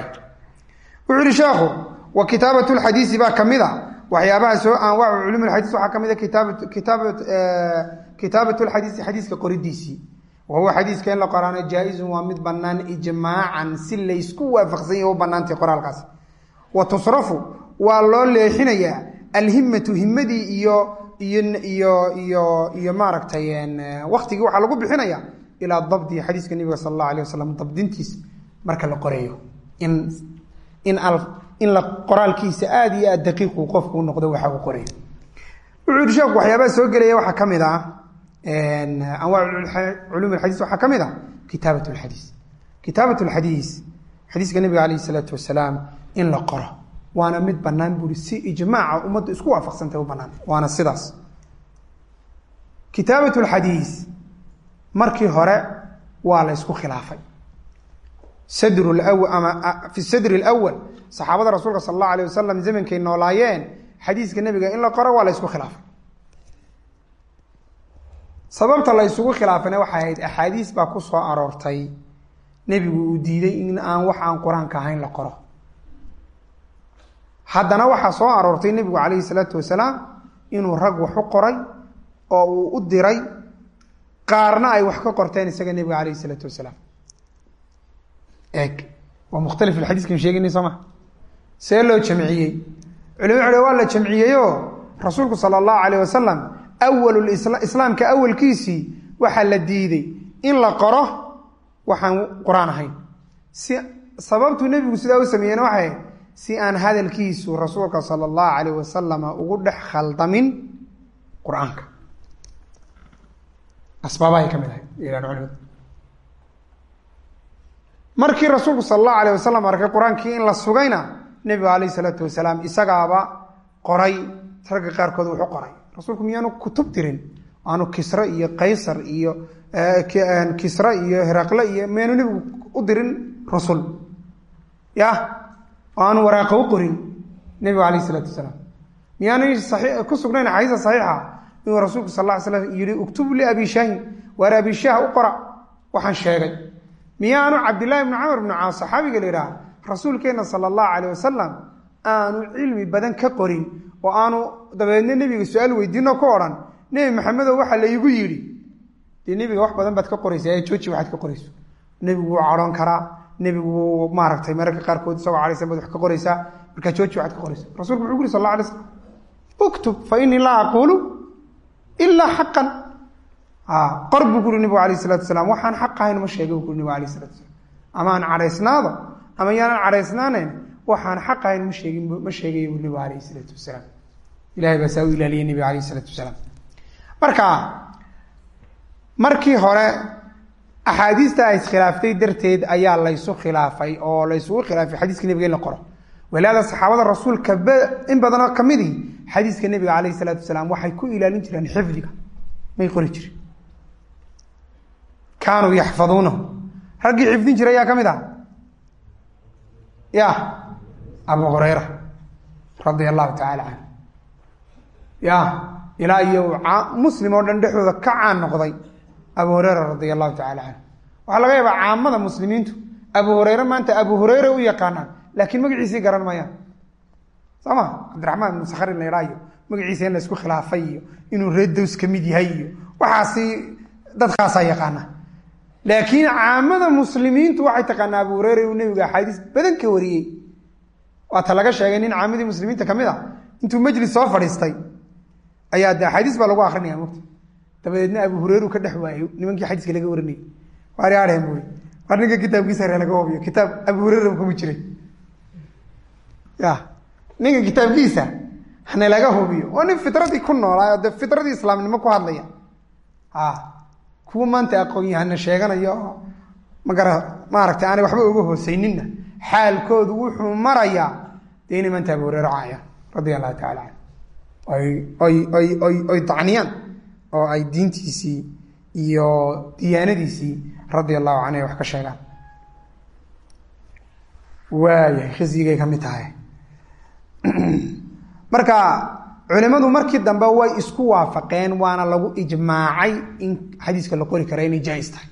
Wuxuu yihi sheekhu wa kitaabat lxadiisi baa ka mid a waxyaabaha soo anwaacu culum lxadiis waxaa ka mid a kitaaba kitaaba kitaabat lxadiisi xadiiska qoridiisii. Wa huwa xadiiska in la qoraano jaa-izun waa mid banaan ijmaacan si laysku waafaqsan yahi u banaantay qoraalkaasi wa tusrafu waa loo leexinayaa alhimatu himadii iyo iyo iyo iyo iyo maaragtay waktigii waxaa lagu bixinaya ilaa dabdi xadiiska nebiga sala allahu alayh wasalam dabdintiisa marka la qoreeyo. In in in la qoraalkiisa aada iyo aada daqiiqu qofku u noqdo waxa uu qorayo wuxuu yihi sheeku waxyaabaha soo gelaya waxaa ka mid ah anwaac culuum alxadiis waxaa ka mid ah kitaabat lxadiis kitaabat lxadiis xadiiska nebiga calayhi salaatu wasalaam in la qoro waana mid banaan buuri si ijmaaca ummaddu isku waafaqsantay u banaan waana sidaas. Kitaabat lxadiis markii hore waa la ysku khilaafay. Sadr ama fi sadri lwal saxaabada rasuulka sala allahu alayh wasalam zamankay noolaayeen xadiiska nebiga in la qoro waa la ysku khilaafay. Sababta la khilaafayna waxay ahayd axaadiis baa ku soo aroortay. Nebigu uu diiday in aan wax aan qur'aanka ahayn la qoro haddana waxaa soo aroortay nebigu calayhi salaatu wasalaam inuu rag wax u qoray oo uu u diray qaarna ay wax ka qorteen isaga nebiga calayhi salaatu wasalaam. Eeg waa mukhtalif xadiiskan sheegaynay soo ma? See loo jamciyey. Culima wuxu waa la jamciyeyoo rasuulku sala allahu alayh wasalam awal islaamka awalkiisii waxaa la diiday in la qoro waxaan qur'aan ahayn. Si sababtuu nebigu sidaa u sameeyena waxay si aan hadalkiisu rasuulka sala allahu alayh wasalama ugu dhex khaldamin qur'aanka. Asbaabahay ka mid ahayd ilaan culimadu markii rasuulku sala allahu alayh wasalam arkay qur'aankii in la sugayna nebigu calayhi salaatu wasalaam isagaaba qoray ragga qaarkood wuxu qoray. Rasuulku miyaanu kutub dirin aanu kisre iyo qaysar iyo kisre iyo heraqle iyo miyaanu nebigu u dirin rusul ya oo aanu waraaqa u qorin nebigu calayhi salaatu wasalaam. Miyaanay ku sugnayn xadiisa saxiixa? Inuu rasuulku sal lla ly slam yihi uktubu liabi shaahin waar abi shaah u qora? Waxaan sheegay. Miyaanu cabdillahi bni camr bni caas saxaabiga la yidhaha rasuulkeenna sala allahu calayh wasalam aanu cilmi badan ka qorin oo aanu dabeedna nebiga su'aal weydiino ku odhan. Nebi maxamedow waxaa la igu yidhi dee nebiga wax badan baad ka qoraysa ee jooji waxaad ka qorayso. Nebigu wuu cadhoon karaa nebigu maaragtay mararka qaarkood isagoo calay slam wax ka qoraysaa markaa jooji waxaad ka qoraysa. Rasulku muxuu ku yuri sal alla alay slam uktub fa inii laa aquulu ilaa xaqan qor buu kuri nebigu alayh salatu wasalaam waxaan xaq ahayn ma sheegay bu kuri nebigu alayh salatu wasalaam. Ama aan cadhaysnaado ama yaanan cadhaysnaaneyn waxaan xaq ahayn ma sheegin ma sheegay bu nebigu alayh salaatu wasalaam. Ilahay baa saa u ilaaliyay nebiga alayh salaatu wasalaam. Marka markii hore axaadiista ay iskhilaaftay darteed ayaa laysu khilaafay oo laysugu khilaafay xadiiska nebiga in la qoro walihaada saxaabada rasuulka in badanoo kamidii xadiiska nebiga calayh salaatu wasalaam waxay ku ilaalin jireen xifdiga may qori jirin kaanuu yaxfaduunahu raggii xifdin jiray ayaa ka mid ah ya abu hurayra radia allahu tacaala canhu ya ilaa iyo muslim oo dhan dhexdooda ka caan noqday abu hureyra radia allahu tacala canhu waxaa laga yaabaa caamada muslimiintu abu hureyre maanta abu hureyre u yaqaanaan laakiin magaciisii garan mayaan soo ma cabdiraxmaan ibnu sakhrin la idhaa iyo magaciisa in la isku khilaafay iyo inuu reedows ka mid yahay iyo waxaasi dadkaasaa yaqaana laakiin caamada muslimiintu waxay taqaanaa abu hureyre inuu nebiga axaadiis badan ka wariyey. Waata laga sheegay nin caamadii muslimiinta ka mid a intuu majlis soo fadhiistay. Ayaa de axaadiis baa lagu akrinaya mugta dabadeedna abu hureyru ka dhex waayo nimankii xadiiska laga warinayay waari arhen bui war ninka kitaabkiisa hare laga hubiyo kitaab abu hureyra kuma jiray ya ninka kitaabkiisa hana laga hubiyo oo nin fitradii ku noolaa de fitradii islaamnimo ku hadlaya a kuwa maanta aqoon-yahana sheeganayo oo magara maaragtay aanay waxba uga hooseyninna xaalkoodu wuxuu marayaa dee inay maanta abu hureyre caayaan radia allahu tacala canhu oy oy oy oy oy dacniyaan oo ay diintiisii iyo diyaanadiisii radia allahu canhu wax ka sheegaan. Waaya khisigay ka mid tahay. Marka culimadu markii dambe way isku waafaqeen waana lagu ijmaacay in xadiiska la qori kara inay jaa-is tahay.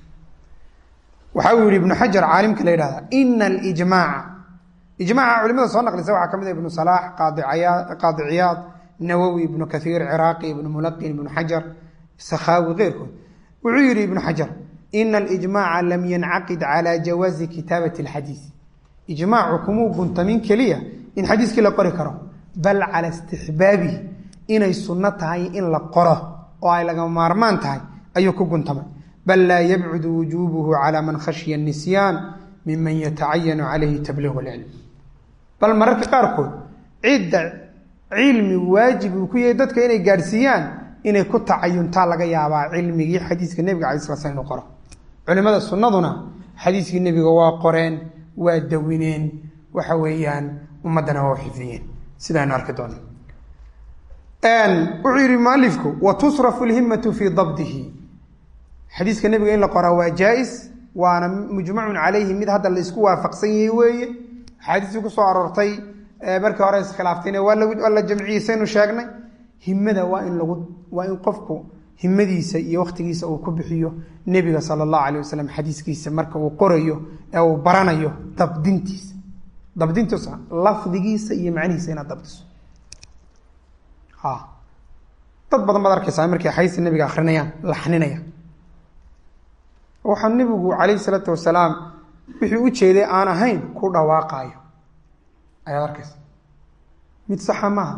Waxa uu yihi ibnu xajar caalimka la yidhahda ina alijmaaca. Ijmaaca culimada soo naqlisa waxaa ka mid ah ibnu salaax qaadi ciyaad nawowi ibnu kaiir ciraaqi ibnu mulaqin ibnu xajar sakhaawi keyrkood wuxuu yihi ibnu xajar ina alijmaaca lam yancaqid cala jawaazi kitaabati alxadiis. Ijmaacu kumuu guntamin keliya in xadiiskii la qori karo bal cala istixbaabihi inay sunno tahay in la qoro oo ay lagama maarmaan tahay ayuu ku guntamay. Bal laa yabcudu wujuubuhu cala man khashya nisyaan miman yatacayanu calayhi tabliigu lcilm bal mararka qaarkood cidda cilmi waajib uu ku yahay dadka inay gaadhsiiyaan inay ku tacayuntaa laga yaabaa cilmigii xadiiska nebiga cala sla slam inu qoro. Culimada sunnaduna xadiiskii nebiga waa qoreen waa dawineen waxa weeyaan ummaddana waa xifdiyeen. Sidaaynu arki doona wuxuu yihi mualifku wa tusrafu lhimatu fii dabdihi. Xadiiska nebiga in la qoraa waa jaa-is waana mujmacun calayhi mid hadda la isku waafaqsan yahay weeye. Axaadiistii ku soo aroortay markii hore iskhilaaftayna waa la jamciyey saynu sheegnay. Himada waa in lagu waa in qofku himadiisa iyo waktigiisa uu ku bixiyo nebiga sala allahu alayh wasalam xadiiskiisa marka uu qorayo ee uu baranayo dabdintiisa. Dabdintiisa lafdigiisa iyo macnihiisa inaad dabdiso. Dad badan baad arkaysaa markay xadiiska nebiga akrinayaan laxninaya waxaa nebigu calayhi salaatu wasalaam wixii u jeeday aan ahayn ku dhawaaqaayo ayaad arkaysa mid saxa maaha.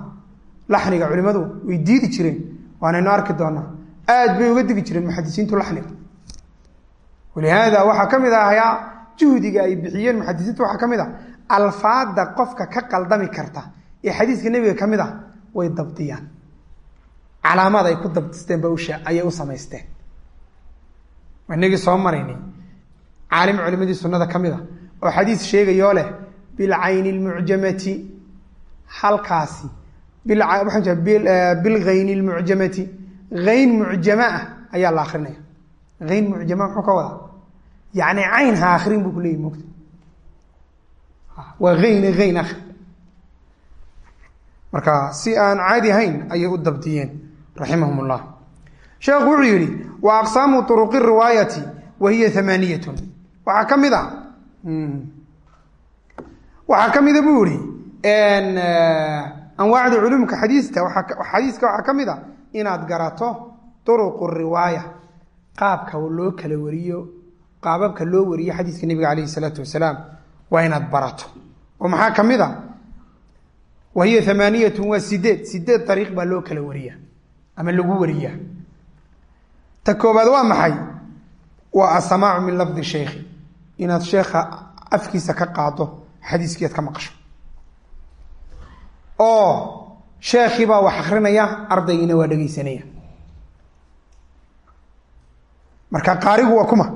Laxniga culimadu way diidi jireen waanaynu arki doonaa. Aad bay uga digi jireen muxadisiintu laxniga walihaada waxaa ka mid ahayaa juhdiga ay bixiyeen muxadisiintu waxaa ka mid ah alfaada qofka ka qaldami karta ee xadiiska nebiga ka mid ah way dabdiyaan. Calaamaad ay ku dabdisteen ba ayay u samaysteen. Inagii soo maraynay caalim culimadii sunnada ka mid a oo xadiis sheegayoo leh bilcayni lmucjamati. Halkaasi waxaan jira bilghayni lmucjamati hayn mucjama ah ayaa la akrinaya hayn mucjama muxuu ka wadaa? Yacni cayn ha akrin buu ku leeyay mogta waa hayn hayn akri marka si aan caadi ahayn ayay u dabdiyeen raximahum ullah sheekhu wuxuu yidhi wa aqsaamu turuqi riwaayati wa amaaniyatun waxaa ka mid a waxaa ka mida buu yihi anwaacda culumka xadiiska xadiiska waxaa ka mid a inaad garato turuqu riwaaya qaabka loo kala wariyo qaababka loo wariyo xadiiska nebiga calayhi salaatu wasalaam waa inaad barato. Oo maxaa ka mid a wa hiya amaaniyatun waa sideed sideed ariiq baa loo kala wariya ama lagu wariyaa. Ta koobaad waa maxay? Waa asamaacu min lafdi sheikhi inaad sheekha afkiisa ka qaado xadiiskii aad ka maqasho oo sheekhii baa wax akrinaya ardaygiina waa dhegeysanaya marka qaarigu waa kuma.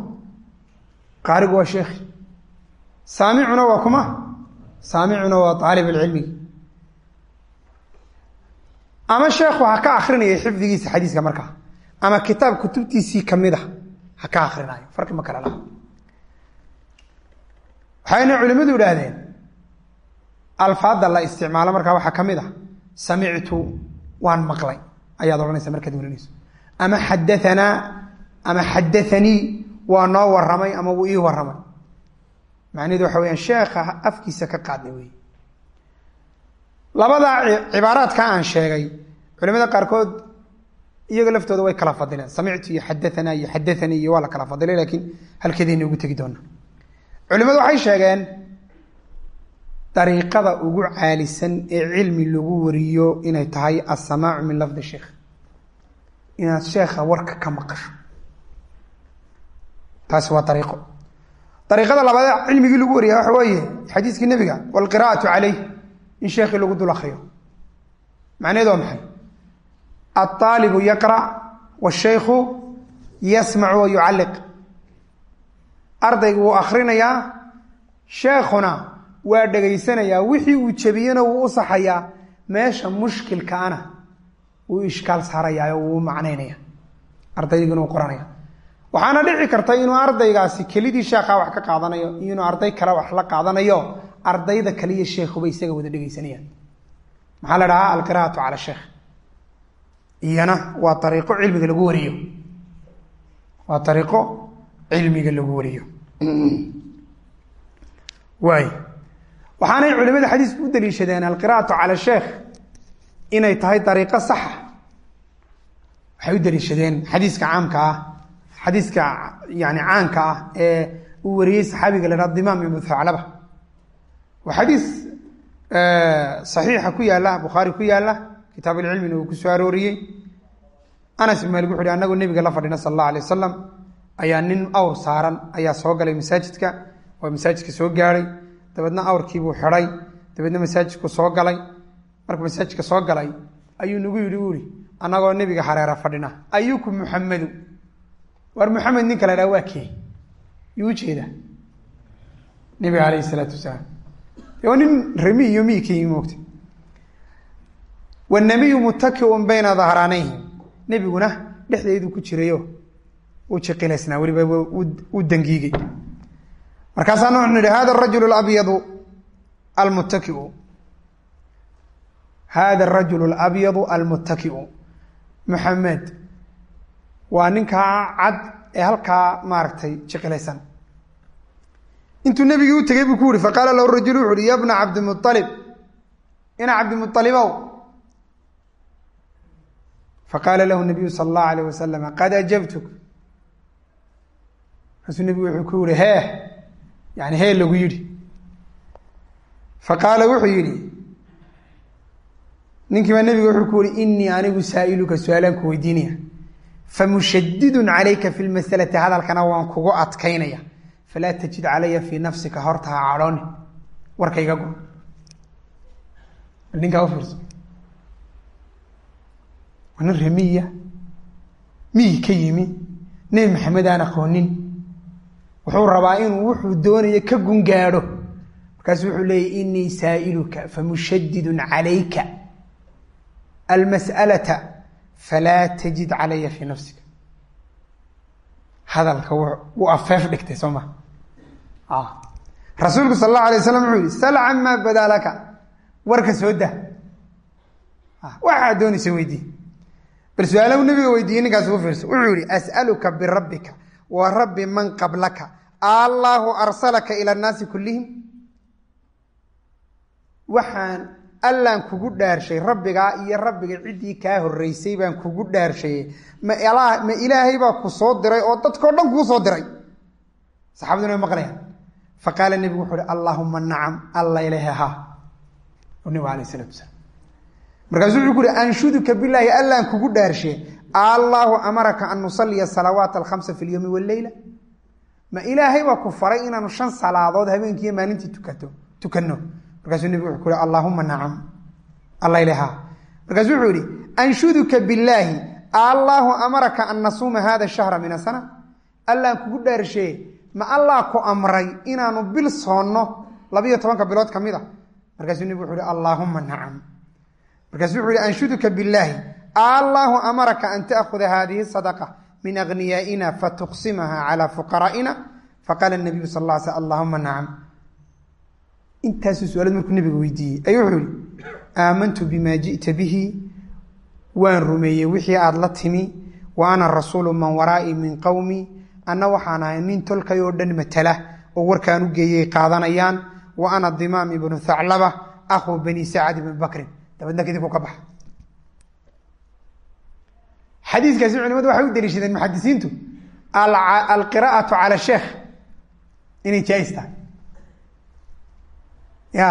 Qaarigu waa sheekhi saamicuna waa kuma. Saamicuna waa aalib alcilmigi ama sheekhu ha ka akrinaya xifdigiisa xadiiska markaa ama kitaab kutubtiisii ka mid a ha ka akrinayo farqi ma kala laha. Waxayna culimadu idhaahdeen alfaadda la isticmaalo markaa waxaa ka mid a samictu waan maqlay. Ayaad odhanaysa markaad warinayso ama xadaanaa ama xadaanii waa noo waramay ama wuu ii waramay macnaheedu waxa weyaan sheekha afkiisa ka qaadnay wey labadaa cibaaraadka aan sheegay culimada qaarkood iyaga laftooda way kala fadileen samictu iyo xadaanaa iyo xadaanii iyo waa la kala fadilay laakiin halkeedayna ugu tegi doona culimadu waxay sheegeen dariiqada ugu caalisan ee cilmi lagu wariyo inay tahay assamaacu min lafdi sheikh. Inaad sheekha warka ka maqasho. Taasi waa ariiqo ariiqada labaad cilmigii lagu wariya waxa weeye xadiiskii nebiga walqira'atu caleyh in sheekhii lagu dul akriyo macnaheed waa maxay? Aalibu yaqra washayku yasmacu wa yucalliq ardaygu wuu akrinayaa sheekhuna waa dhegaysanayaa wixii uu jebiyena wuu u saxayaa meesha mushkilkaana wuu ishkaal saarayaa wuu macnaynaya ardayguna u qoranaya. Waxaana dhici karta inuu ardaygaasi kelidii sheekha wax ka qaadanayo iyo inuu arday kale wax la qaadanayo ardayda kaliya sheekhuba isaga wada dhegaysanayaan maxaa la dhahaa? Alqira'atu cala sheekh. Iyana waa ariiqo cilmiga lagu wariyo. Waa ariiqo cilmiga lagu wariyo. Waay waxaanay culimada xadiisku u daliishadeen alqira'atu cala sheekh inay tahay ariiqo saxa waxay u daliishadeen xadiiska caamka ah xadiiska yani caanka ah ee uu wariyey saxaabiga la dimaam ibnu thaclaba. Waa xadiis saxiixa ku yaalla bukhaari ku yaalla kitaab ilcilmina uu ku soo arooriyey. Anas ibn malik wuxu uhi nebiga la fadhina sal allah alay wasalam ayaa nin awr saaran ayaa soo galay masaajidka waa masaajidka soo gaadhay dabeedna awrkiibuu xidhay dabeedna masaajidku soo galay. Markuu masaajidka soo galay ayuu nagu yidhi u ihi annagoo nebiga hareera fadhina. Ayuku muxamedu war muxamed ninka la dhaha waa kee? Yuu ujeeda nebiga alayh isalaatu wasalaam. Waa nin remi iyo mi ka yimi moogta wanabiyu muttakiun bayna dahraanayhim nebiguna dhexdeedu ku jirayo uu jiqilaysnaa weliba uu dangiigay markaasaa nuxu nidhi hada arajulu labyadu almuttakiu. Hada arajulu alabyadu almuttakiu. Muxamed waa ninkaa cad ee halkaa maaragtay jiqilaysan intuu nebigii u tegey buu ku yihi faqaala lahu rajulu wuxu uhi ya bna cabdimualib ina cabdimualibow faqaala lahu nabiyu sala allahu alayh wasalam qad ajabtuk. Markaasuu nebigu wuxuu ku yihi hee yani hee lagu yidhi. Faqaala wuxuu yidhi ninkii baa nebiga wuxuu ku yihi inii anigu saa'iluka su'aalaan ku weydiinaya famushadidun calayka fi lmasalati hadalkana waan kugu adkaynaya falaa tajid calaya fii nafsika horta ha cadhooni warka iga gur ninkaa u fiirso. Waa nin remiya. Miyi ka yimi? Nebi maxamed aan aqoonin wuxuu rabaa inuu wuxuu doonayo ka gungaadho. Markaasu wuxuu leeyay inii saa'iluka famushadidun calayka. Almas'alata falaa tajid calaya fii nafsika. Hadalka wuu afeef dhigtay soo ma? Rasuulku sal allahu alay waslam wuxuu yihi sal camaa badaa laka warka soo dah waxaad doonaysa weydii. Bal su'aala nabiga weydiiyey ninkaas u fiirso wuxuu yihi as'aluka birabbika wa rabbi man qablaka allaahu arsalaka ila annaasi kullihim. Waxaan allaan kugu dhaarshay rabbigaa iyo rabbiga ciddii kaa horreysay baan kugu dhaarshaye ma ma ilaahay baa ku soo diray oo dadkao dhan kuu soo diray. Saxaabaduna way maqlayaan. Fa qaala nebigu wuxuu uhi allaahuma nacam alla ilaha ha nebigu alayh isalatu wasalaam. Markaasuu wuxuu ku uhi anshuduka bilaahi allaan kugu dhaarshe allaahu amaraka an nusaliya salawaat alkhamsa fi lyowmi walleyla ma ilaahay baa ku faray inaanu shan salaadood habeenkiiyo maalintii tukato tukanno. Markaasuu nebigu wuxuu ku uhi allaahuma nacam. Alla ilaha wuxuu yihi anshuduka billaahi allaahu amaraka an nasuuma hada shahra min asana. Allaan kugu dhaarshe ma allah ku amray inaanu bil soonno labiyo tobanka bilood ka mid a markaasuu nebigu wuxu uhi allaahuma nacam. Markaasuu wuxuu yihi anshuduka billaahi allaahu amaraka an taakuda hadihi sadaqa min agniyaaina fatuqsimaha calaa fuqaraa'ina. Faqaala nabiyu sal la sl allahuma nacam intaasuu su'aalad markuu nebiga weydiiyey ayuu wuxuu yihi aamantu bima ji'ta bihi waan rumeeyey wixii aada la timi wa ana rasuulu man waraa'i min qowmi anna waxaan ahay nin tolkay oo dhan matala oo warkaan u geeyay qaadanayaan wa ana dimaam ibnu thaclaba akhuu bani sacad ibni bakrin. Dabeedna kadib u ka baxa xadiiskaasi culimadu waxay u daliishadeen muxadisiintu alqiraa'atu cala sheekh inay jaais tahay. Ya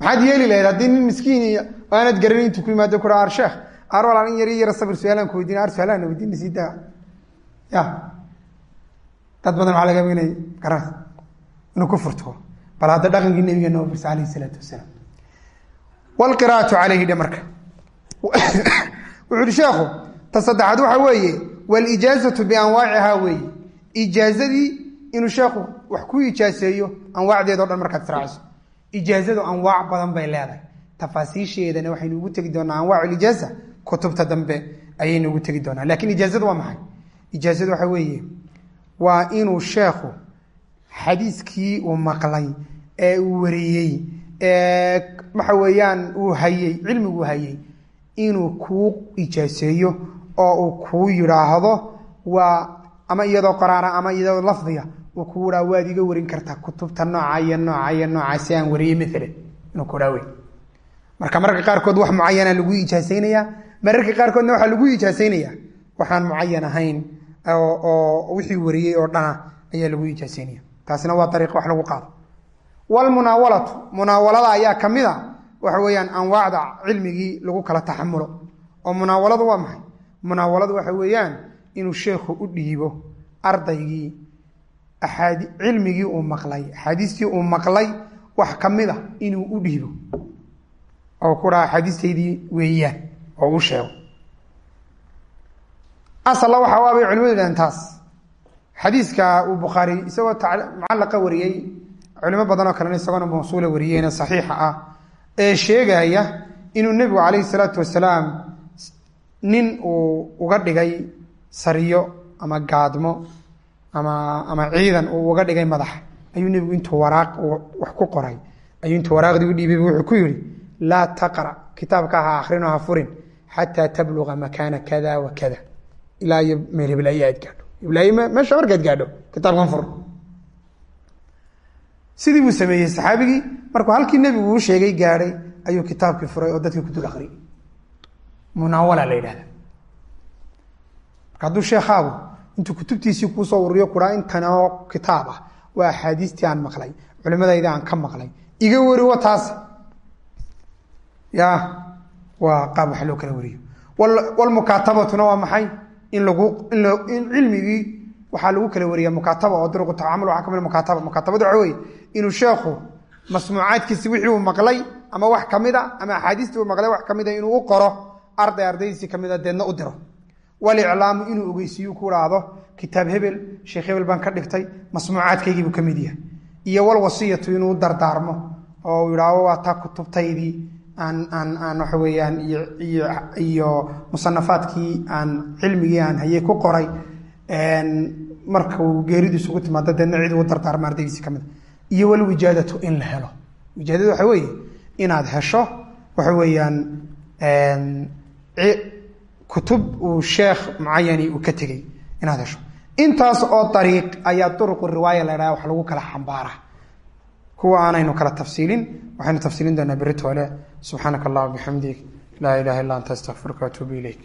maxaad yeeli lahayd haddii nin miskiin aanad garanay intuu ku yimaado kura ar sheekh ar walaal in yar iyo yara sabir su'aalaan ku weydiin ar su'aalaan weydiina sii daa. Ya dad badan waxaa laga inay garan inuu ku furto bal hadda dhaqankii nabiga noo firsa alayh isalaatu wasalaam. Wlqiraatu calayhi dhe marka. Wuxu uhi sheekhu ta saddexaad waxa weeye walijaazatu bianwaacihaa weeye ijaazadii inuu sheekhu wax ku ijaaseeyo anwaacdeeda dhan markaad israaciso ijaazadu anwaac badan bay leedahay tafaasiisheedana waxaynu ugu tegi doonaa anwaac lijaaza kutubta dambe ayaynu ugu tegi doonaa laakiin ijaazadu waa maxay ijaazadu waxa weeye waa inuu sheekhu xadiiskii uu maqlay ee uu wariyey ee waxa weeyaan uu hayey cilmiguu hayey inuu kuu ijaaseeyo oo uu kuu yidhaahdo waa ama iyadoo qoraana ama iyadoo lafdiga uu kuu idhaa waad iga warin kartaa kutubta nooca iyo nooca iyo nooca si aan wariyey maalan inuu ku dhaawe marka mararka qaarkood wax mucayana lagu ijaasaynayaa mararka qaarkoodna waxaa lagu ijaasaynayaa. Waxaan mucayan ahayn oo wixii wariyey oo dhana ayaa lagu ijaasaynaya taasina waa ariiq wax lagu qaado. Wlmunaawalatu munaawalada ayaa ka mid a waxa weeyaan anwaacda cilmigii lagu kala taxamulo oo munaawaladu waa maxay munaawaladu waxa weeyaan inuu sheekhu u dhiibo ardaygii aaadi cilmigii uu maqlay axaadiistii uu maqlay wax ka mid a inuu u dhiibo. Oo ku dhaha axaadiistaydii weeyaan oo u sheego. Asalla waxa u abay culimadu dhahan taas. Xadiiska uu bukhaari isagoo mucallaqa wariyey culimo badan oo kalena isagoona mawsuula wariyeyna saxiixa ah ee sheegaya inuu nebigu calayhi salaatu wasalaam nin uu uga dhigay sariyo ama gaadmo ama ama ciidan uu uga dhigay madax ayuu nebigu intuu waraaq wax ku qoray. Ayuu intuu waraaqdii u dhiibay wuxuu ku yidhi laa taqra kitaabka ha akhrino ha furin xataa tabluga makaana kada wa kada. Ilaa iyo meel hiblaaye aad gaadho. Hiblaaye meesha markaad gaadho kitaabkan fur. Sidii buu sameeyey saxaabigii markuu halkii nebigu uu sheegay gaadhay ayuu kitaabkii furay oo dadkii ku dul akriyay munaawala la yidhahda marka hadduu sheekaagu intuu kutubtiisii kuusoo ururiyo kuhaa intanoo kitaab ah waa axaadiistii aan maqlay culimadayda aan ka maqlay. Iga wari wa taas. Ya waa qaab wax loo kala wariyo. Wlmukaatabatuna waa maxay? In lagu in cilmigii waxaa lagu kala wariya mukaataba oo duruqu tacamul waxaa ka mid mukaataba. Mukaatabada waxa weye inuu sheekhu masmuucaadkiisi wixii uu maqlay ama wax ka mid a ama axaadiistii uu maqlay wax ka mid a inuu u qoro arday ardaydiisii ka mid a deedna u diro. Waliclaamu inuu ogeysiiyu ku haahdo kitaab hebel sheekh hebel baan ka dhigtay masmuucaadkaygiibuu ka mid yahay. Iyo walwasiyatu inuu dardaarmo oo uu yidhaahdo waa taa kutubtaydii aan aan aan waxa weeyaan iyo musanafaadkii aan cilmigii aan hayay ku qoray. Markuu geeridiisu ugu timaado deedna cid ugu dardaarma ardaygiisi ka mid iyo walwijaadatu in la helo. Wijaadadu waxa weeye inaad hesho waxa weeyaan kutub uu sheekh mucayani uu ka tegey inaad hesho. Intaas oo dariiq ayaa duruqu riwaaya la ydhaha wax lagu kala xambaara. Kuwa aanaynu kala tafsiilin waxaynu tafsiilin doonaa beritoole subxaanaka allah bixamdig laa ilaha illa anta astaqfiruka atuubu ilayk